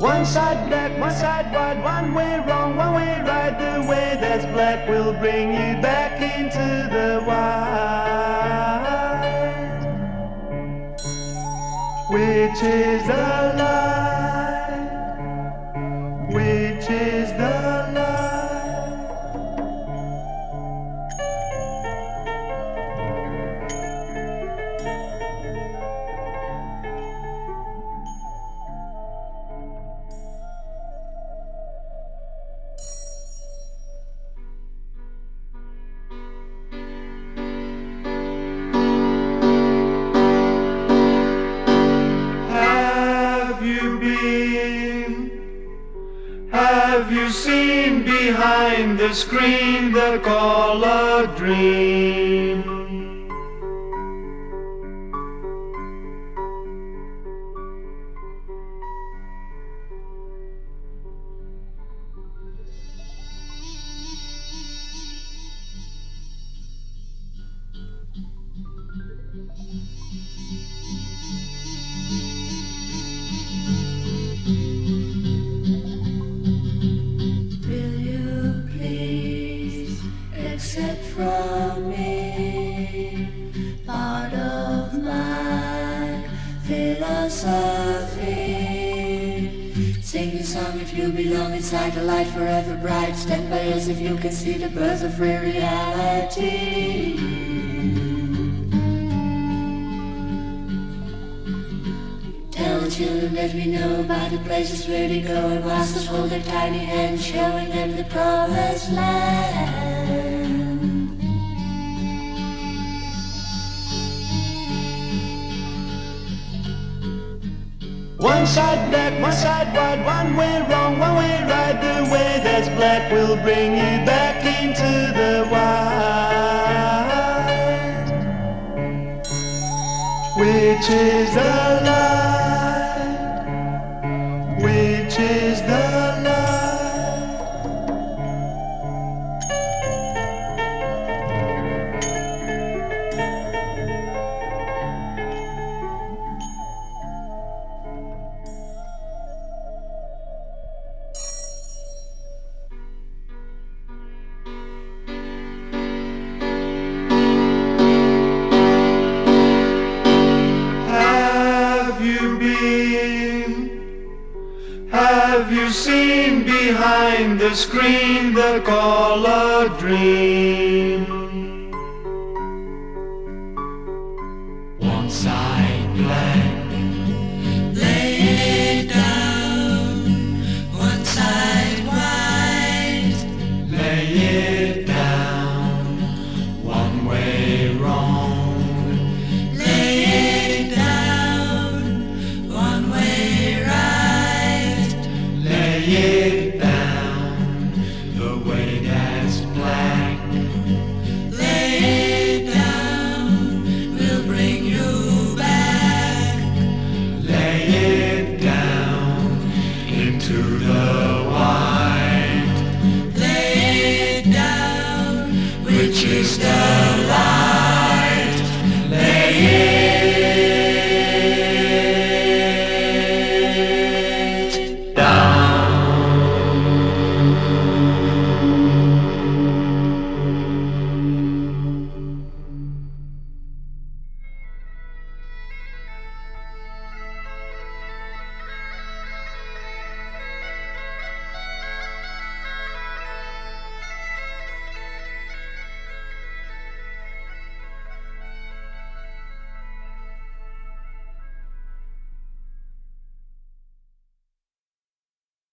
One side black, one side white, one way wrong, one way right. The way that's black will bring you back into the white. Which is the light? Have you seen behind the screen the color dream? Will song if you belong inside the light forever bright. Stand by us if you can see the birth of real reality. Tell the children that we know about the places where they go and us hold their tiny hands, showing them the promised land. One side black, one side white, one way wrong, one way right. The way that's black will bring you back into the white. Which is the light? Have you seen behind the screen the color dream? Once I black, into the white, Lay down, which is light.